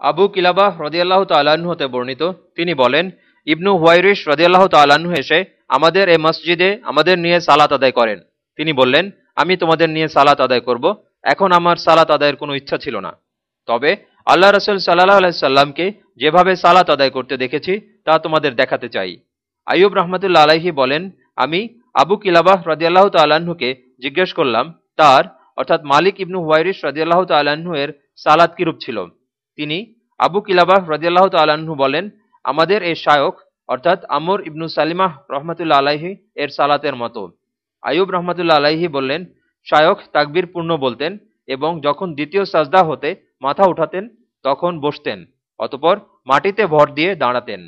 আবু কিলাবাহ রদিয়াল্লাহ তাল্লাহ্ন হতে বর্ণিত। তিনি বলেন, ইবনু হুয়াইরিশ রদিয়াল্লাহ তাল্লাহ্ন এসে আমাদের এ মসজিদে আমাদের নিয়ে সালাত আদায় করেন। তিনি বললেন, আমি তোমাদের নিয়ে সালাত আদায় করব। এখন আমার সালাত আদায়ের কোনো ইচ্ছা ছিল না। তবে আল্লাহ রসুল সাল্লাহ আলাইসাল্লামকে যেভাবে সালাত আদায় করতে দেখেছি, তা তোমাদের দেখাতে চাই। আইয়ুব রহমতুল্লা আলাইহি বলেন, আমি আবু কিলাবাহ রদিয়াল্লাহ তাল্লাহ্নকে জিজ্ঞেস করলাম, তার, অর্থাৎ মালিক ইবনু হুয়াইরিশ রদিয়াল্লাহ তাল্লাহ্ন এর সালাত কিরূপ ছিল? তিনি আবু কিলাবাহ রদিয়াল্লাহ তাল্লাহ্ন বলেন, আমাদের এ শায়ক অর্থাৎ আমর ইবনু সালিমাহ রহমতুল্লা আলাহি এর সালাতের মতো। আয়ুব রহমতুল্লা আলাহি বললেন শায়ক তাকবির পূর্ণ বলতেন এবং যখন দ্বিতীয় সাজদা হতে মাথা উঠাতেন, তখন বসতেন, অতপর মাটিতে ভর দিয়ে দাঁড়াতেন।